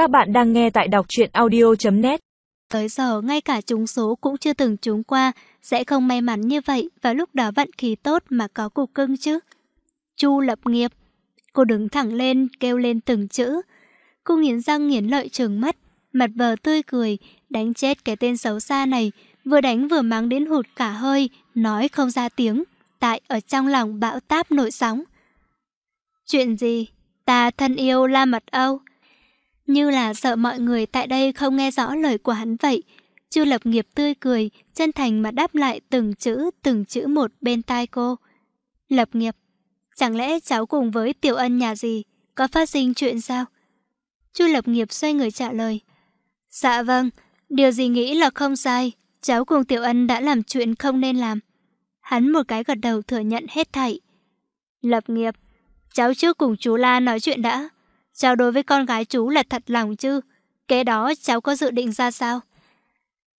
Các bạn đang nghe tại đọc truyện audio.net Tới giờ ngay cả trúng số cũng chưa từng trúng qua, sẽ không may mắn như vậy và lúc đó vận khí tốt mà có cục cưng chứ. Chu lập nghiệp. Cô đứng thẳng lên, kêu lên từng chữ. Cô nghiến răng nghiến lợi trừng mắt, mặt vờ tươi cười, đánh chết cái tên xấu xa này, vừa đánh vừa mắng đến hụt cả hơi, nói không ra tiếng, tại ở trong lòng bão táp nổi sóng. Chuyện gì? Ta thân yêu La Mật Âu. Như là sợ mọi người tại đây không nghe rõ lời của hắn vậy. Chu Lập Nghiệp tươi cười, chân thành mà đáp lại từng chữ, từng chữ một bên tai cô. Lập Nghiệp, chẳng lẽ cháu cùng với Tiểu Ân nhà gì, có phát sinh chuyện sao? Chu Lập Nghiệp xoay người trả lời. Dạ vâng, điều gì nghĩ là không sai, cháu cùng Tiểu Ân đã làm chuyện không nên làm. Hắn một cái gật đầu thừa nhận hết thảy. Lập Nghiệp, cháu trước cùng chú La nói chuyện đã. Cháu đối với con gái chú là thật lòng chứ? Kế đó cháu có dự định ra sao?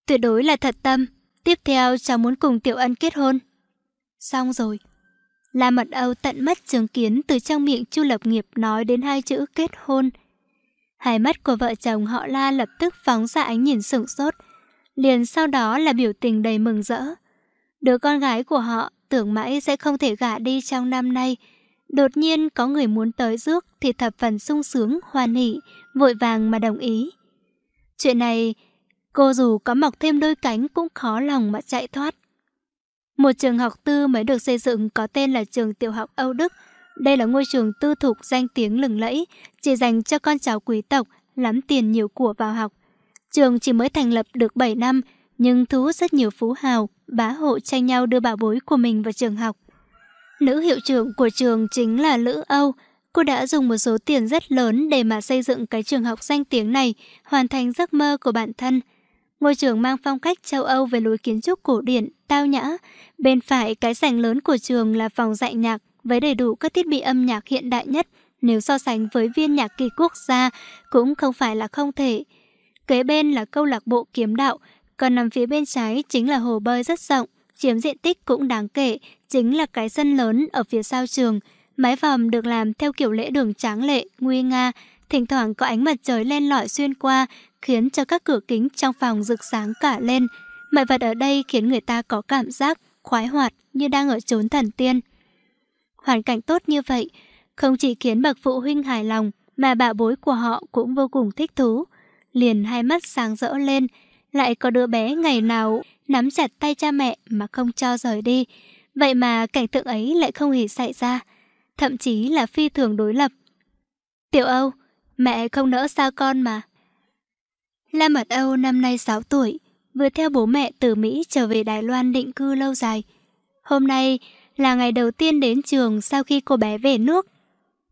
Tuyệt đối là thật tâm. Tiếp theo cháu muốn cùng Tiểu Ân kết hôn. Xong rồi. La Mật Âu tận mắt chứng kiến từ trong miệng Chu Lập Nghiệp nói đến hai chữ kết hôn. Hai mắt của vợ chồng họ La lập tức phóng ra ánh nhìn sửng sốt. Liền sau đó là biểu tình đầy mừng rỡ. Đứa con gái của họ tưởng mãi sẽ không thể gả đi trong năm nay, Đột nhiên có người muốn tới rước thì thập phần sung sướng, hoan hỷ, vội vàng mà đồng ý. Chuyện này, cô dù có mọc thêm đôi cánh cũng khó lòng mà chạy thoát. Một trường học tư mới được xây dựng có tên là trường tiểu học Âu Đức. Đây là ngôi trường tư thục danh tiếng lừng lẫy, chỉ dành cho con cháu quý tộc, lắm tiền nhiều của vào học. Trường chỉ mới thành lập được 7 năm, nhưng thu hút rất nhiều phú hào, bá hộ tranh nhau đưa bảo bối của mình vào trường học. Nữ hiệu trưởng của trường chính là Lữ Âu. Cô đã dùng một số tiền rất lớn để mà xây dựng cái trường học danh tiếng này, hoàn thành giấc mơ của bản thân. Ngôi trường mang phong cách châu Âu về lối kiến trúc cổ điển, tao nhã. Bên phải cái sảnh lớn của trường là phòng dạy nhạc với đầy đủ các thiết bị âm nhạc hiện đại nhất. Nếu so sánh với viên nhạc kỳ quốc gia cũng không phải là không thể. Kế bên là câu lạc bộ kiếm đạo, còn nằm phía bên trái chính là hồ bơi rất rộng chiếm diện tích cũng đáng kể, chính là cái sân lớn ở phía sau trường. Mái vòm được làm theo kiểu lễ đường tráng lệ, nguy nga, thỉnh thoảng có ánh mặt trời len lỏi xuyên qua, khiến cho các cửa kính trong phòng rực sáng cả lên. Mọi vật ở đây khiến người ta có cảm giác khoái hoạt như đang ở chốn thần tiên. Hoàn cảnh tốt như vậy, không chỉ khiến bậc phụ huynh hài lòng, mà bà bối của họ cũng vô cùng thích thú. Liền hai mắt sáng rỡ lên, lại có đứa bé ngày nào nắm chặt tay cha mẹ mà không cho rời đi. Vậy mà cảnh tượng ấy lại không hề xảy ra, thậm chí là phi thường đối lập. Tiểu Âu, mẹ không nỡ sao con mà. La Mật Âu năm nay 6 tuổi, vừa theo bố mẹ từ Mỹ trở về Đài Loan định cư lâu dài. Hôm nay là ngày đầu tiên đến trường sau khi cô bé về nước.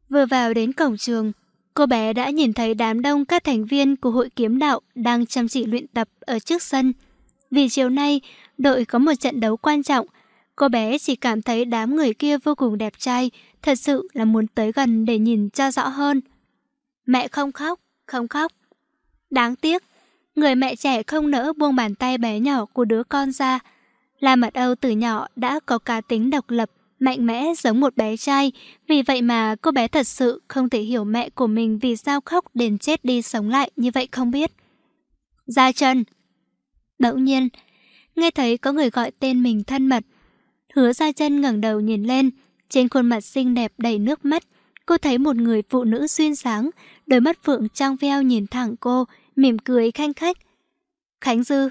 Vừa vào đến cổng trường, cô bé đã nhìn thấy đám đông các thành viên của hội kiếm đạo đang chăm chỉ luyện tập ở trước sân. Vì chiều nay, đội có một trận đấu quan trọng. Cô bé chỉ cảm thấy đám người kia vô cùng đẹp trai, thật sự là muốn tới gần để nhìn cho rõ hơn. Mẹ không khóc, không khóc. Đáng tiếc, người mẹ trẻ không nỡ buông bàn tay bé nhỏ của đứa con ra. La Mật Âu từ nhỏ đã có cá tính độc lập, mạnh mẽ giống một bé trai, vì vậy mà cô bé thật sự không thể hiểu mẹ của mình vì sao khóc đến chết đi sống lại như vậy không biết. Gia Trần, Bỗng nhiên, nghe thấy có người gọi tên mình thân mật. Hứa ra chân ngẩng đầu nhìn lên, trên khuôn mặt xinh đẹp đầy nước mắt, cô thấy một người phụ nữ xuyên sáng, đôi mắt phượng trong veo nhìn thẳng cô, mỉm cười khanh khách. Khánh Dư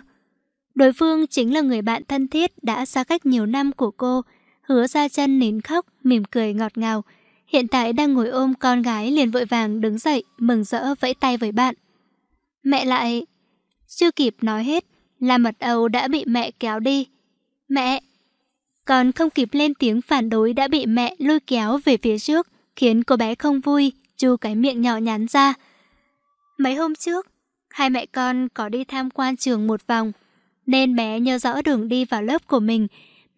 Đối phương chính là người bạn thân thiết đã xa cách nhiều năm của cô. Hứa ra chân nín khóc, mỉm cười ngọt ngào. Hiện tại đang ngồi ôm con gái liền vội vàng đứng dậy, mừng rỡ vẫy tay với bạn. Mẹ lại... Chưa kịp nói hết, La Mật Âu đã bị mẹ kéo đi. Mẹ! Còn không kịp lên tiếng phản đối đã bị mẹ lôi kéo về phía trước, khiến cô bé không vui, chu cái miệng nhỏ nhắn ra. Mấy hôm trước, hai mẹ con có đi tham quan trường một vòng, nên bé nhớ rõ đường đi vào lớp của mình,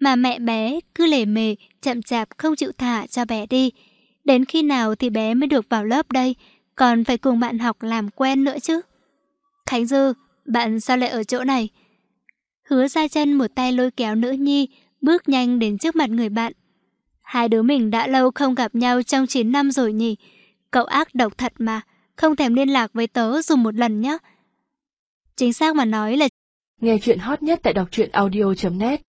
mà mẹ bé cứ lề mề, chậm chạp không chịu thả cho bé đi. Đến khi nào thì bé mới được vào lớp đây, còn phải cùng bạn học làm quen nữa chứ. Khánh Dư, bạn sao lại ở chỗ này? Hứa ra chân một tay lôi kéo nữ nhi, bước nhanh đến trước mặt người bạn. Hai đứa mình đã lâu không gặp nhau trong 9 năm rồi nhỉ? Cậu ác độc thật mà, không thèm liên lạc với tớ dù một lần nhé. Chính xác mà nói là nghe chuyện hot nhất tại đọc truyện audio.net